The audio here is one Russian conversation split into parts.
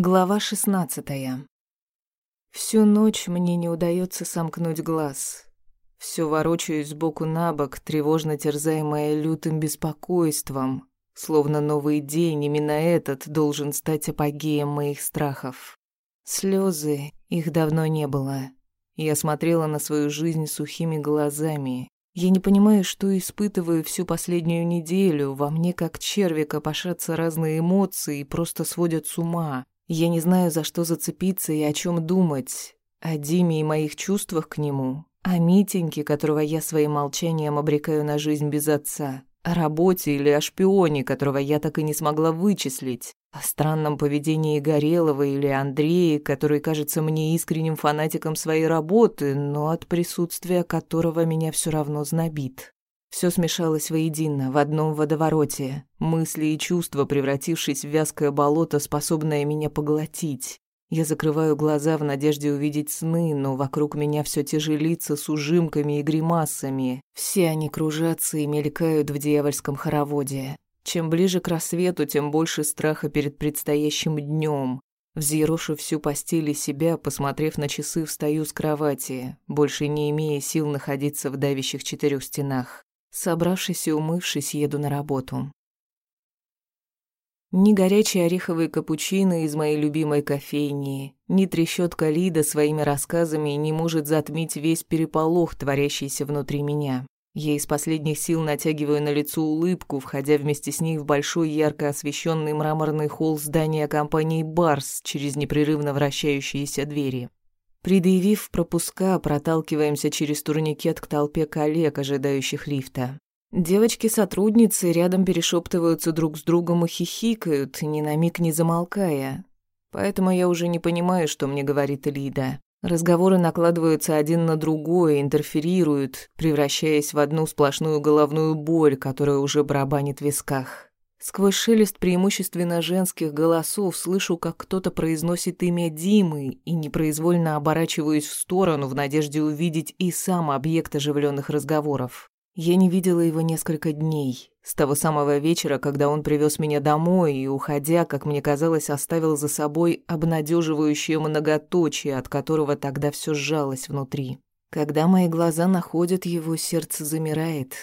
Глава шестнадцатая. Всю ночь мне не удается сомкнуть глаз. Всё ворочаюсь сбоку на бок, тревожно терзаемая лютым беспокойством, словно новый день, именно этот, должен стать апогеем моих страхов. Слёзы, их давно не было. Я смотрела на свою жизнь сухими глазами. Я не понимаю, что испытываю всю последнюю неделю. Во мне, как черви, копошатся разные эмоции и просто сводят с ума. Я не знаю, за что зацепиться и о чем думать. О Диме и моих чувствах к нему. О Митеньке, которого я своим молчанием обрекаю на жизнь без отца. О работе или о шпионе, которого я так и не смогла вычислить. О странном поведении Горелого или Андрея, который кажется мне искренним фанатиком своей работы, но от присутствия которого меня все равно знобит. Все смешалось воедино, в одном водовороте. Мысли и чувства, превратившись в вязкое болото, способное меня поглотить. Я закрываю глаза в надежде увидеть сны, но вокруг меня все те же лица с ужимками и гримасами. Все они кружатся и мелькают в дьявольском хороводе. Чем ближе к рассвету, тем больше страха перед предстоящим днем. Взъерошу всю постель и себя, посмотрев на часы, встаю с кровати, больше не имея сил находиться в давящих четырех стенах. Собравшись и умывшись, еду на работу. Ни горячий ореховый капучино из моей любимой кофейни, ни трещотка Лида своими рассказами не может затмить весь переполох, творящийся внутри меня. Я из последних сил натягиваю на лицо улыбку, входя вместе с ней в большой ярко освещенный мраморный холл здания компании «Барс» через непрерывно вращающиеся двери. Предъявив пропуска, проталкиваемся через турникет к толпе коллег, ожидающих лифта. Девочки-сотрудницы рядом перешептываются друг с другом и хихикают, ни на миг не замолкая. Поэтому я уже не понимаю, что мне говорит Лида. Разговоры накладываются один на другой, интерферируют, превращаясь в одну сплошную головную боль, которая уже барабанит в висках. Сквозь шелест преимущественно женских голосов слышу, как кто-то произносит имя Димы и непроизвольно оборачиваюсь в сторону в надежде увидеть и сам объект оживленных разговоров. Я не видела его несколько дней, с того самого вечера, когда он привез меня домой и, уходя, как мне казалось, оставил за собой обнадеживающее многоточие, от которого тогда все сжалось внутри. Когда мои глаза находят его, сердце замирает,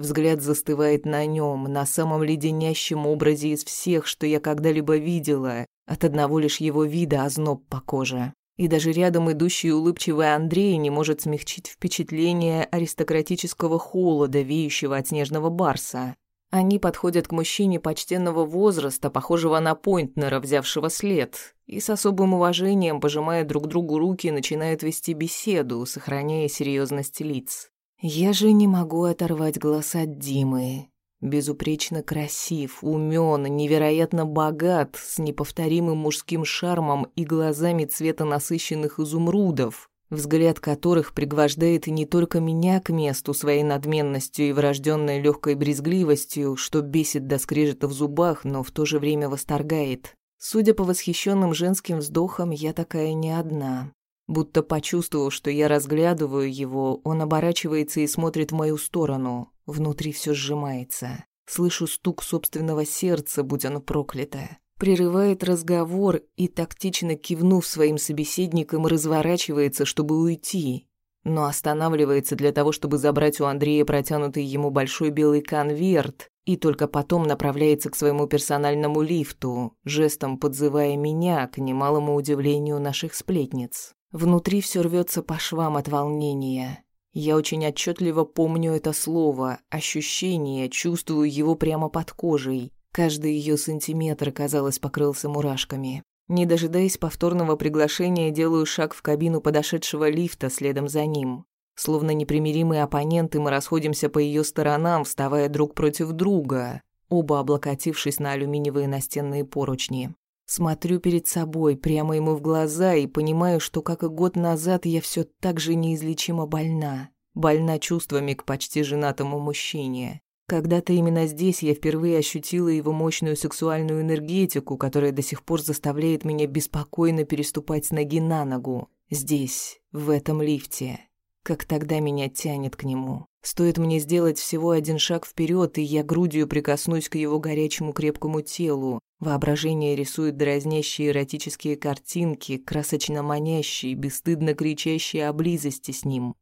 Взгляд застывает на нем, на самом леденящем образе из всех, что я когда-либо видела. От одного лишь его вида озноб по коже. И даже рядом идущий улыбчивый Андрей не может смягчить впечатление аристократического холода, веющего от снежного барса. Они подходят к мужчине почтенного возраста, похожего на Пойнтнера, взявшего след, и с особым уважением, пожимая друг другу руки, начинают вести беседу, сохраняя серьезность лиц. Я же не могу оторвать глаз от Димы. Безупречно красив, умен, невероятно богат, с неповторимым мужским шармом и глазами цвета насыщенных изумрудов, взгляд которых пригвождает не только меня к месту своей надменностью и врожденной легкой брезгливостью, что бесит до скрежета в зубах, но в то же время восторгает. Судя по восхищенным женским вздохам, я такая не одна. Будто почувствовав, что я разглядываю его, он оборачивается и смотрит в мою сторону. Внутри все сжимается. Слышу стук собственного сердца, будь оно проклятое. Прерывает разговор и, тактично кивнув своим собеседникам, разворачивается, чтобы уйти. Но останавливается для того, чтобы забрать у Андрея протянутый ему большой белый конверт, и только потом направляется к своему персональному лифту, жестом подзывая меня, к немалому удивлению наших сплетниц. Внутри все рвется по швам от волнения. Я очень отчетливо помню это слово, ощущение, чувствую его прямо под кожей. Каждый ее сантиметр, казалось, покрылся мурашками. Не дожидаясь повторного приглашения, делаю шаг в кабину подошедшего лифта следом за ним. Словно непримиримые оппоненты, мы расходимся по ее сторонам, вставая друг против друга, оба облокотившись на алюминиевые настенные поручни. Смотрю перед собой, прямо ему в глаза, и понимаю, что, как и год назад, я все так же неизлечимо больна. Больна чувствами к почти женатому мужчине. Когда-то именно здесь я впервые ощутила его мощную сексуальную энергетику, которая до сих пор заставляет меня беспокойно переступать с ноги на ногу. Здесь, в этом лифте. Как тогда меня тянет к нему. Стоит мне сделать всего один шаг вперед, и я грудью прикоснусь к его горячему крепкому телу, Воображение рисует дразнящие эротические картинки, красочно манящие, бесстыдно кричащие о близости с ним.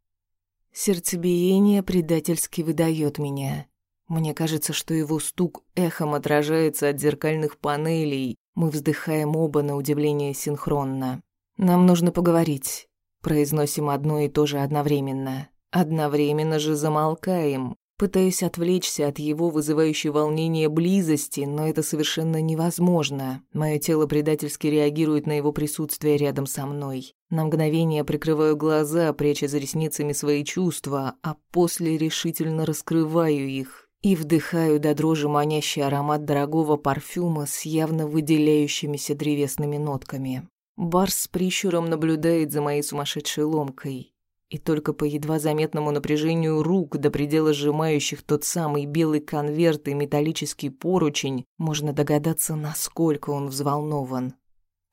Сердцебиение предательски выдает меня. Мне кажется, что его стук эхом отражается от зеркальных панелей. Мы вздыхаем оба на удивление синхронно. «Нам нужно поговорить», — произносим одно и то же одновременно. Одновременно же замолкаем, пытаясь отвлечься от его вызывающей волнение близости, но это совершенно невозможно. Мое тело предательски реагирует на его присутствие рядом со мной. На мгновение прикрываю глаза, пряча за ресницами свои чувства, а после решительно раскрываю их и вдыхаю до дрожи манящий аромат дорогого парфюма с явно выделяющимися древесными нотками. Барс с прищуром наблюдает за моей сумасшедшей ломкой. И только по едва заметному напряжению рук, до предела сжимающих тот самый белый конверт и металлический поручень, можно догадаться, насколько он взволнован.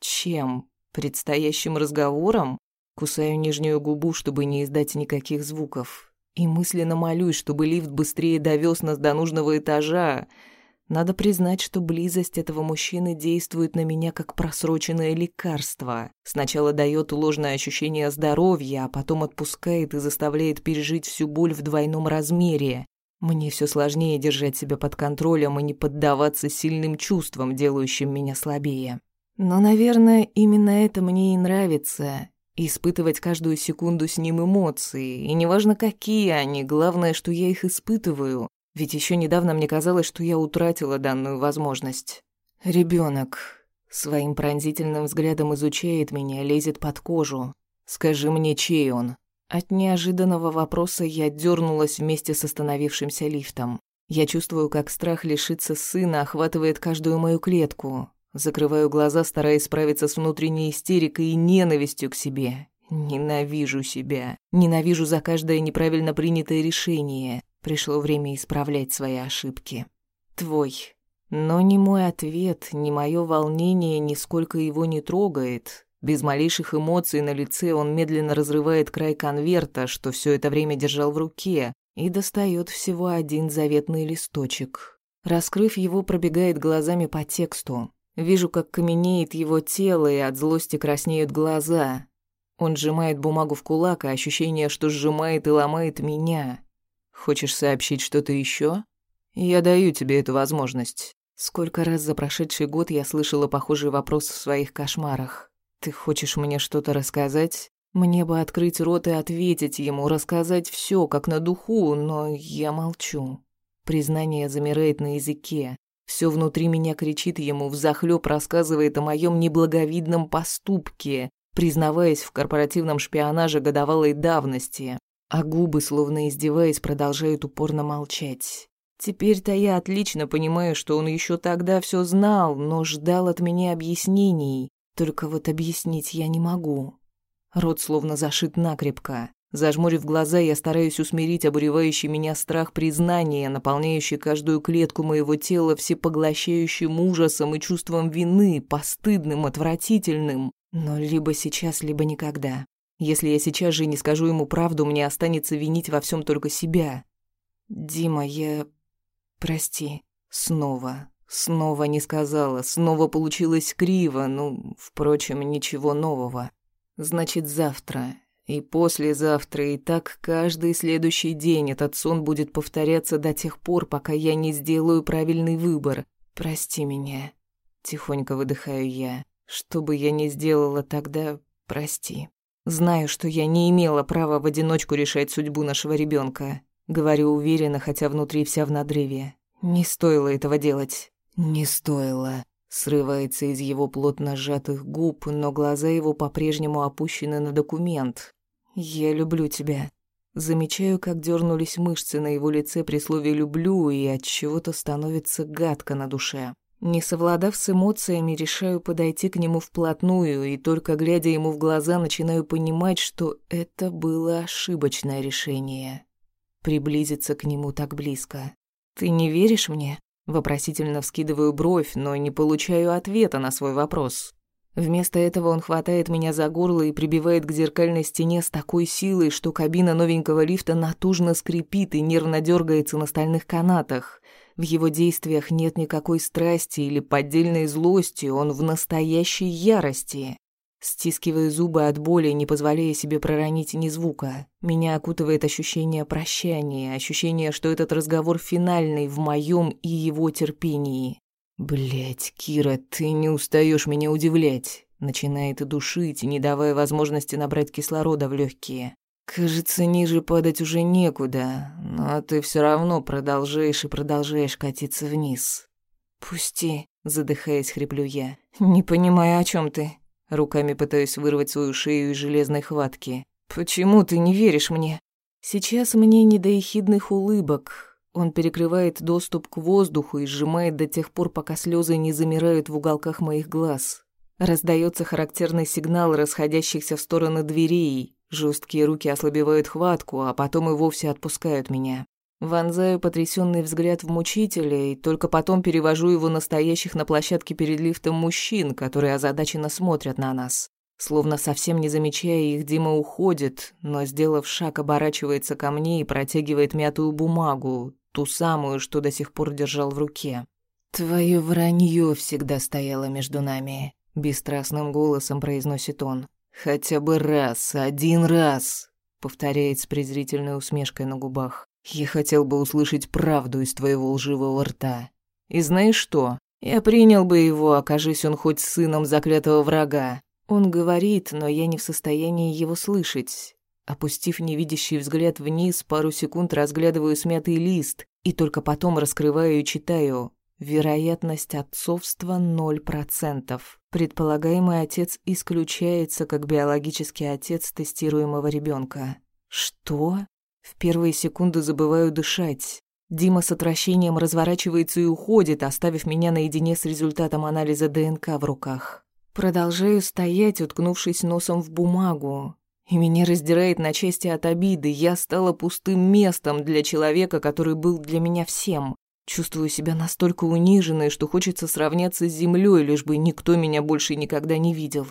Чем? Предстоящим разговором? Кусаю нижнюю губу, чтобы не издать никаких звуков. И мысленно молюсь, чтобы лифт быстрее довез нас до нужного этажа. Надо признать, что близость этого мужчины действует на меня как просроченное лекарство. Сначала дает ложное ощущение здоровья, а потом отпускает и заставляет пережить всю боль в двойном размере. Мне все сложнее держать себя под контролем и не поддаваться сильным чувствам, делающим меня слабее. Но, наверное, именно это мне и нравится. Испытывать каждую секунду с ним эмоции. И неважно, какие они, главное, что я их испытываю. Ведь еще недавно мне казалось, что я утратила данную возможность. Ребенок своим пронзительным взглядом изучает меня, лезет под кожу. Скажи мне, чей он? От неожиданного вопроса я дернулась вместе с остановившимся лифтом. Я чувствую, как страх лишиться сына охватывает каждую мою клетку. Закрываю глаза, стараясь справиться с внутренней истерикой и ненавистью к себе. Ненавижу себя. Ненавижу за каждое неправильно принятое решение. Пришло время исправлять свои ошибки. Твой. Но ни мой ответ, ни мое волнение нисколько его не трогает. Без малейших эмоций на лице он медленно разрывает край конверта, что все это время держал в руке, и достает всего один заветный листочек. Раскрыв его, пробегает глазами по тексту. Вижу, как каменеет его тело, и от злости краснеют глаза. Он сжимает бумагу в кулак, а ощущение, что сжимает и ломает меня. Хочешь сообщить что-то еще? Я даю тебе эту возможность. Сколько раз за прошедший год я слышала похожий вопрос в своих кошмарах. Ты хочешь мне что-то рассказать? Мне бы открыть рот и ответить ему, рассказать все, как на духу, но я молчу. Признание замирает на языке. Все внутри меня кричит ему, взахлёб рассказывает о моем неблаговидном поступке, признаваясь в корпоративном шпионаже годовалой давности а губы, словно издеваясь, продолжают упорно молчать. Теперь-то я отлично понимаю, что он еще тогда все знал, но ждал от меня объяснений. Только вот объяснить я не могу. Рот словно зашит накрепко. Зажмурив глаза, я стараюсь усмирить обуревающий меня страх признания, наполняющий каждую клетку моего тела всепоглощающим ужасом и чувством вины, постыдным, отвратительным. Но либо сейчас, либо никогда. Если я сейчас же не скажу ему правду, мне останется винить во всем только себя. Дима, я... Прости. Снова. Снова не сказала. Снова получилось криво. Ну, впрочем, ничего нового. Значит, завтра. И послезавтра. И так каждый следующий день этот сон будет повторяться до тех пор, пока я не сделаю правильный выбор. Прости меня. Тихонько выдыхаю я. Что бы я ни сделала тогда, прости. Знаю, что я не имела права в одиночку решать судьбу нашего ребенка. Говорю уверенно, хотя внутри вся в надрыве. Не стоило этого делать. Не стоило. Срывается из его плотно сжатых губ, но глаза его по-прежнему опущены на документ. «Я люблю тебя». Замечаю, как дернулись мышцы на его лице при слове «люблю», и от чего-то становится гадко на душе. Не совладав с эмоциями, решаю подойти к нему вплотную, и только глядя ему в глаза, начинаю понимать, что это было ошибочное решение. Приблизиться к нему так близко. «Ты не веришь мне?» Вопросительно вскидываю бровь, но не получаю ответа на свой вопрос. Вместо этого он хватает меня за горло и прибивает к зеркальной стене с такой силой, что кабина новенького лифта натужно скрипит и нервно дергается на стальных канатах. В его действиях нет никакой страсти или поддельной злости, он в настоящей ярости. Стискиваю зубы от боли, не позволяя себе проронить ни звука. Меня окутывает ощущение прощания, ощущение, что этот разговор финальный в моем и его терпении. Блять, Кира, ты не устаешь меня удивлять. Начинает душить, не давая возможности набрать кислорода в легкие. Кажется, ниже падать уже некуда, но ты все равно продолжаешь и продолжаешь катиться вниз. Пусти, задыхаясь, хриплю я. Не понимаю, о чем ты. Руками пытаюсь вырвать свою шею из железной хватки. «Почему ты не веришь мне?» Сейчас мне не до ехидных улыбок. Он перекрывает доступ к воздуху и сжимает до тех пор, пока слезы не замирают в уголках моих глаз. Раздается характерный сигнал расходящихся в стороны дверей. Жесткие руки ослабевают хватку, а потом и вовсе отпускают меня. Вонзаю потрясенный взгляд в мучителя и только потом перевожу его настоящих на площадке перед лифтом мужчин, которые озадаченно смотрят на нас. Словно совсем не замечая их, Дима уходит, но, сделав шаг, оборачивается ко мне и протягивает мятую бумагу, ту самую, что до сих пор держал в руке. «Твое вранье всегда стояло между нами», — бесстрастным голосом произносит он. «Хотя бы раз, один раз», — повторяет с презрительной усмешкой на губах. Я хотел бы услышать правду из твоего лживого рта. И знаешь что? Я принял бы его, окажись он хоть сыном заклятого врага. Он говорит, но я не в состоянии его слышать. Опустив невидящий взгляд вниз, пару секунд разглядываю смятый лист и только потом раскрываю и читаю. Вероятность отцовства 0%. Предполагаемый отец исключается как биологический отец тестируемого ребенка. Что? В первые секунды забываю дышать. Дима с отвращением разворачивается и уходит, оставив меня наедине с результатом анализа ДНК в руках. Продолжаю стоять, уткнувшись носом в бумагу. И меня раздирает на части от обиды. Я стала пустым местом для человека, который был для меня всем. Чувствую себя настолько униженной, что хочется сравняться с землей, лишь бы никто меня больше никогда не видел.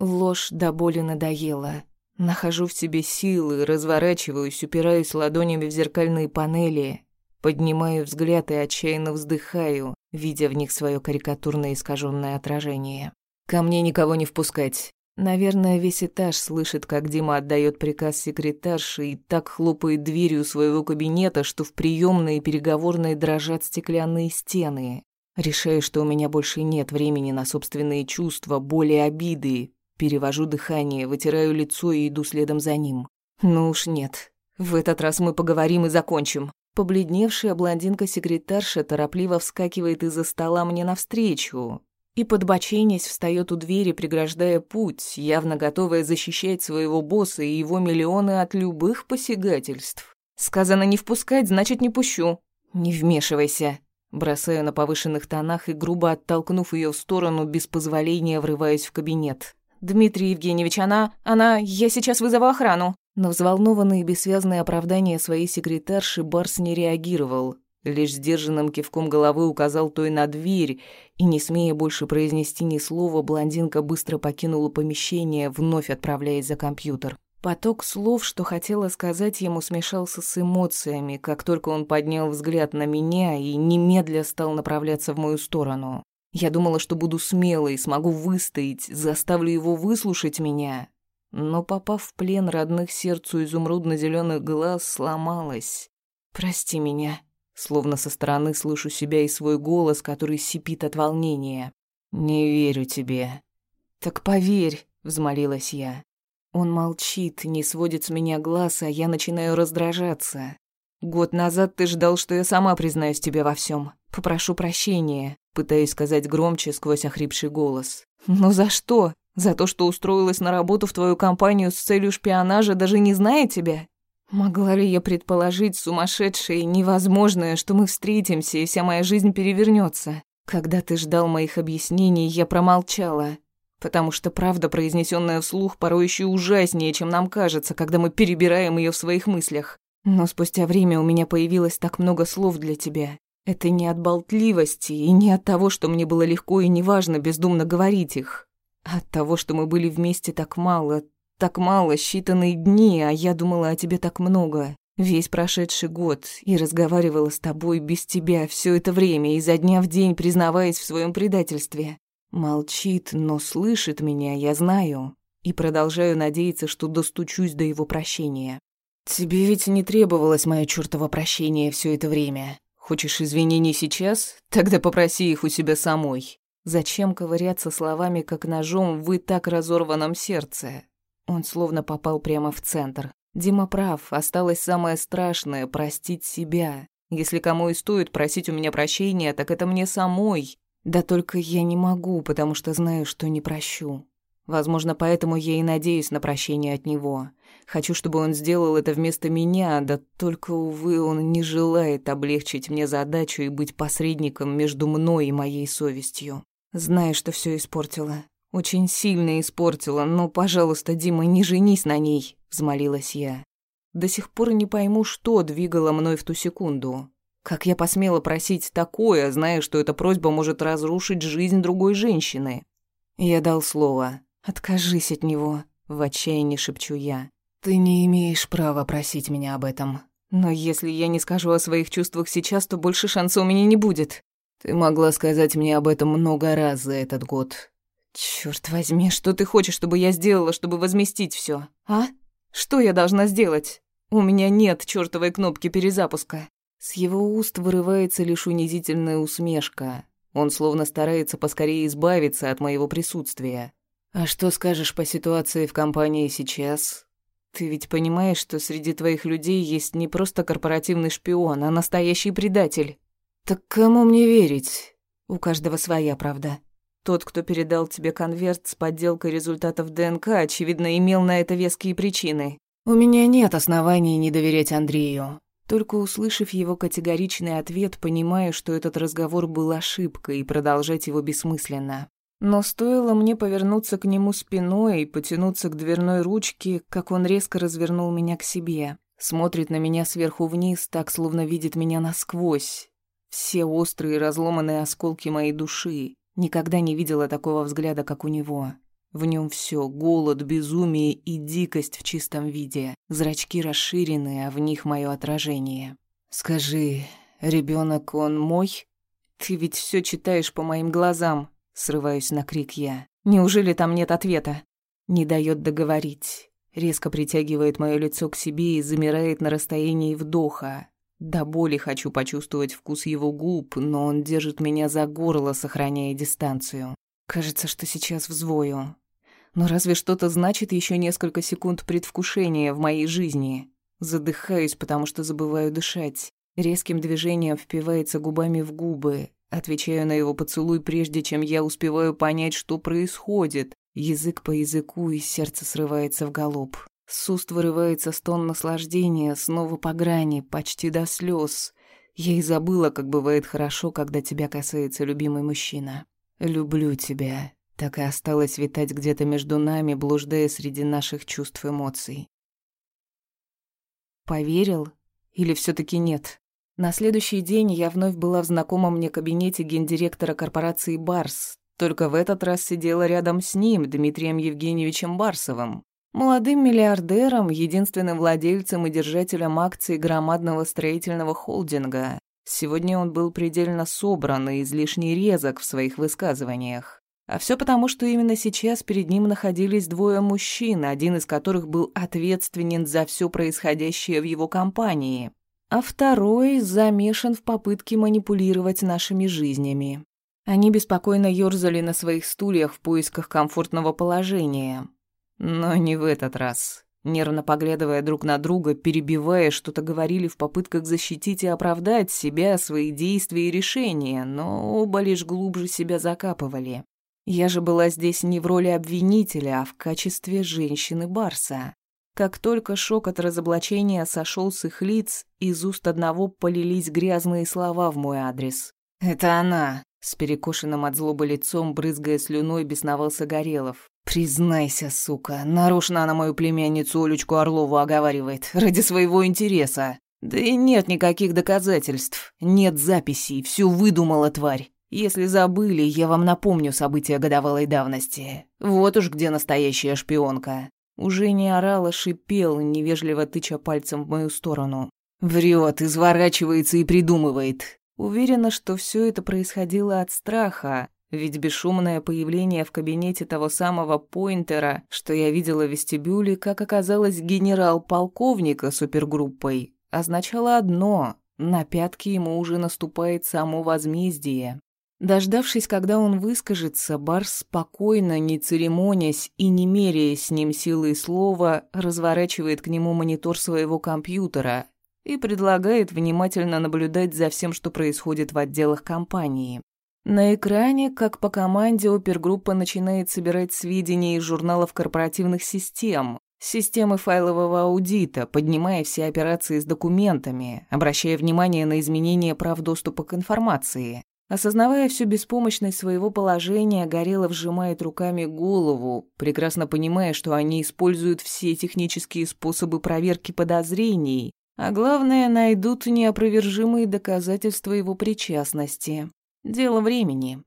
Ложь до боли надоела. Нахожу в себе силы, разворачиваюсь, упираюсь ладонями в зеркальные панели, поднимаю взгляд и отчаянно вздыхаю, видя в них свое карикатурное искаженное отражение. Ко мне никого не впускать. Наверное, весь этаж слышит, как Дима отдает приказ секретарше и так хлопает дверью своего кабинета, что в приемной и переговорной дрожат стеклянные стены. Решаю, что у меня больше нет времени на собственные чувства, боли обиды, Перевожу дыхание, вытираю лицо и иду следом за ним. Ну уж нет. В этот раз мы поговорим и закончим. Побледневшая блондинка-секретарша торопливо вскакивает из-за стола мне навстречу и, подбоченясь, встает у двери, преграждая путь, явно готовая защищать своего босса и его миллионы от любых посягательств. Сказано не впускать, значит, не пущу. Не вмешивайся. Бросаю на повышенных тонах и, грубо оттолкнув ее в сторону, без позволения врываюсь в кабинет. «Дмитрий Евгеньевич, она... она... Я сейчас вызову охрану». На взволнованные бессвязные оправдания своей секретарши Барс не реагировал, лишь сдержанным кивком головы указал той на дверь, и, не смея больше произнести ни слова, блондинка быстро покинула помещение, вновь отправляясь за компьютер. Поток слов, что хотела сказать ему, смешался с эмоциями, как только он поднял взгляд на меня и немедля стал направляться в мою сторону. Я думала, что буду смелой, смогу выстоять, заставлю его выслушать меня. Но, попав в плен родных сердцу изумрудно зеленых глаз, сломалась. «Прости меня», словно со стороны слышу себя и свой голос, который сипит от волнения. «Не верю тебе». «Так поверь», — взмолилась я. Он молчит, не сводит с меня глаз, а я начинаю раздражаться. Год назад ты ждал, что я сама признаюсь тебе во всем. Попрошу прощения пытаясь сказать громче сквозь охрипший голос. «Но за что? За то, что устроилась на работу в твою компанию с целью шпионажа, даже не зная тебя? Могла ли я предположить сумасшедшее и невозможное, что мы встретимся и вся моя жизнь перевернется? Когда ты ждал моих объяснений, я промолчала, потому что правда, произнесенная вслух, порой еще ужаснее, чем нам кажется, когда мы перебираем ее в своих мыслях. Но спустя время у меня появилось так много слов для тебя, это не от болтливости и не от того, что мне было легко и неважно бездумно говорить их. А от того, что мы были вместе так мало, так мало, считанные дни, а я думала о тебе так много. Весь прошедший год и разговаривала с тобой без тебя все это время, изо дня в день признаваясь в своем предательстве. Молчит, но слышит меня, я знаю, и продолжаю надеяться, что достучусь до его прощения. Тебе ведь не требовалось мое чёртово прощение все это время. Хочешь извинений сейчас? Тогда попроси их у себя самой. Зачем ковыряться словами, как ножом, в так разорванном сердце? Он словно попал прямо в центр. Дима прав, осталось самое страшное — простить себя. Если кому и стоит просить у меня прощения, так это мне самой. Да только я не могу, потому что знаю, что не прощу. Возможно, поэтому я и надеюсь на прощение от него. Хочу, чтобы он сделал это вместо меня, да только, увы, он не желает облегчить мне задачу и быть посредником между мной и моей совестью. Знаю, что все испортила. Очень сильно испортила, но, пожалуйста, Дима, не женись на ней. — взмолилась я. «До сих пор не пойму, что двигало мной в ту секунду. Как я посмела просить такое, зная, что эта просьба может разрушить жизнь другой женщины?» Я дал слово. «Откажись от него», — в отчаянии шепчу я. «Ты не имеешь права просить меня об этом. Но если я не скажу о своих чувствах сейчас, то больше шанса у меня не будет. Ты могла сказать мне об этом много раз за этот год. Черт возьми, что ты хочешь, чтобы я сделала, чтобы возместить все, а?» Что я должна сделать? У меня нет чёртовой кнопки перезапуска. С его уст вырывается лишь унизительная усмешка. Он словно старается поскорее избавиться от моего присутствия. А что скажешь по ситуации в компании сейчас? Ты ведь понимаешь, что среди твоих людей есть не просто корпоративный шпион, а настоящий предатель. Так кому мне верить? У каждого своя правда. Тот, кто передал тебе конверт с подделкой результатов ДНК, очевидно, имел на это веские причины. У меня нет оснований не доверять Андрею. Только услышав его категоричный ответ, понимаю, что этот разговор был ошибкой и продолжать его бессмысленно. Но стоило мне повернуться к нему спиной и потянуться к дверной ручке, как он резко развернул меня к себе. Смотрит на меня сверху вниз, так словно видит меня насквозь. Все острые разломанные осколки моей души. Никогда не видела такого взгляда, как у него. В нем все голод, безумие и дикость в чистом виде. Зрачки расширены, а в них мое отражение. «Скажи, ребенок он мой?» «Ты ведь все читаешь по моим глазам», — срываюсь на крик я. «Неужели там нет ответа?» Не дает договорить. Резко притягивает мое лицо к себе и замирает на расстоянии вдоха. До боли хочу почувствовать вкус его губ, но он держит меня за горло, сохраняя дистанцию. Кажется, что сейчас взвою. Но разве что-то значит еще несколько секунд предвкушения в моей жизни? Задыхаюсь, потому что забываю дышать. Резким движением впивается губами в губы. Отвечаю на его поцелуй, прежде чем я успеваю понять, что происходит. Язык по языку, и сердце срывается в галоп. С уст вырывается стон наслаждения, снова по грани, почти до слез. Я и забыла, как бывает хорошо, когда тебя касается любимый мужчина. «Люблю тебя», так и осталось витать где-то между нами, блуждая среди наших чувств эмоций. Поверил? Или все таки нет? На следующий день я вновь была в знакомом мне кабинете гендиректора корпорации «Барс», только в этот раз сидела рядом с ним, Дмитрием Евгеньевичем Барсовым. Молодым миллиардером, единственным владельцем и держателем акций громадного строительного холдинга. Сегодня он был предельно собран и излишне резок в своих высказываниях. А все потому, что именно сейчас перед ним находились двое мужчин, один из которых был ответственен за все происходящее в его компании, а второй замешан в попытке манипулировать нашими жизнями. Они беспокойно ёрзали на своих стульях в поисках комфортного положения. Но не в этот раз. Нервно поглядывая друг на друга, перебивая, что-то говорили в попытках защитить и оправдать себя, свои действия и решения, но оба лишь глубже себя закапывали. Я же была здесь не в роли обвинителя, а в качестве женщины-барса. Как только шок от разоблачения сошел с их лиц, из уст одного полились грязные слова в мой адрес. «Это она!» С перекошенным от злобы лицом, брызгая слюной, бесновался Горелов. «Признайся, сука, нарочно она мою племянницу Олечку Орлову оговаривает, ради своего интереса. Да и нет никаких доказательств, нет записей, всё выдумала тварь. Если забыли, я вам напомню события годовалой давности. Вот уж где настоящая шпионка. Уже не орал, а шипел, невежливо тыча пальцем в мою сторону. Врет, изворачивается и придумывает. Уверена, что все это происходило от страха, ведь бесшумное появление в кабинете того самого Пойнтера, что я видела в вестибюле, как оказалось генерал-полковника супергруппой, означало одно — на пятки ему уже наступает само возмездие. Дождавшись, когда он выскажется, Барс спокойно, не церемонясь и не меряя с ним силой слова, разворачивает к нему монитор своего компьютера и предлагает внимательно наблюдать за всем, что происходит в отделах компании. На экране, как по команде, опергруппа начинает собирать сведения из журналов корпоративных систем, системы файлового аудита, поднимая все операции с документами, обращая внимание на изменения прав доступа к информации. Осознавая всю беспомощность своего положения, Горелов сжимает руками голову, прекрасно понимая, что они используют все технические способы проверки подозрений, а главное, найдут неопровержимые доказательства его причастности. Дело времени.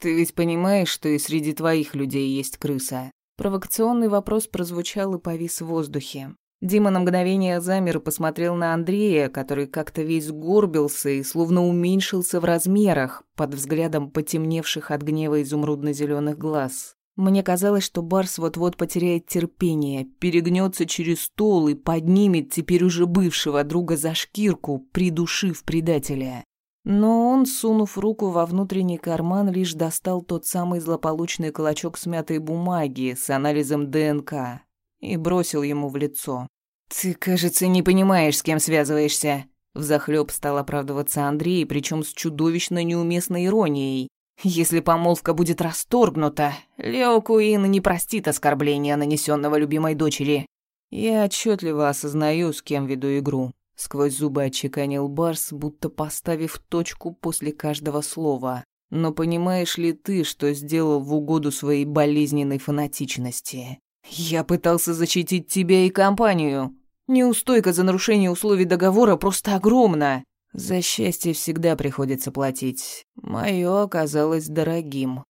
«Ты ведь понимаешь, что и среди твоих людей есть крыса?» Провокационный вопрос прозвучал и повис в воздухе. Дима на мгновение замер и посмотрел на Андрея, который как-то весь горбился и словно уменьшился в размерах под взглядом потемневших от гнева изумрудно зеленых глаз. Мне казалось, что Барс вот-вот потеряет терпение, перегнется через стол и поднимет теперь уже бывшего друга за шкирку, придушив предателя. Но он, сунув руку во внутренний карман, лишь достал тот самый злополучный клочок смятой бумаги с анализом ДНК и бросил ему в лицо. «Ты, кажется, не понимаешь, с кем связываешься». Взахлёб стал оправдываться Андрей, причем с чудовищно неуместной иронией. «Если помолвка будет расторгнута, Лео Куин не простит оскорбления, нанесенного любимой дочери». «Я отчетливо осознаю, с кем веду игру», — сквозь зубы отчеканил Барс, будто поставив точку после каждого слова. «Но понимаешь ли ты, что сделал в угоду своей болезненной фанатичности?» «Я пытался защитить тебя и компанию. Неустойка за нарушение условий договора просто огромна». «За счастье всегда приходится платить. Моё оказалось дорогим».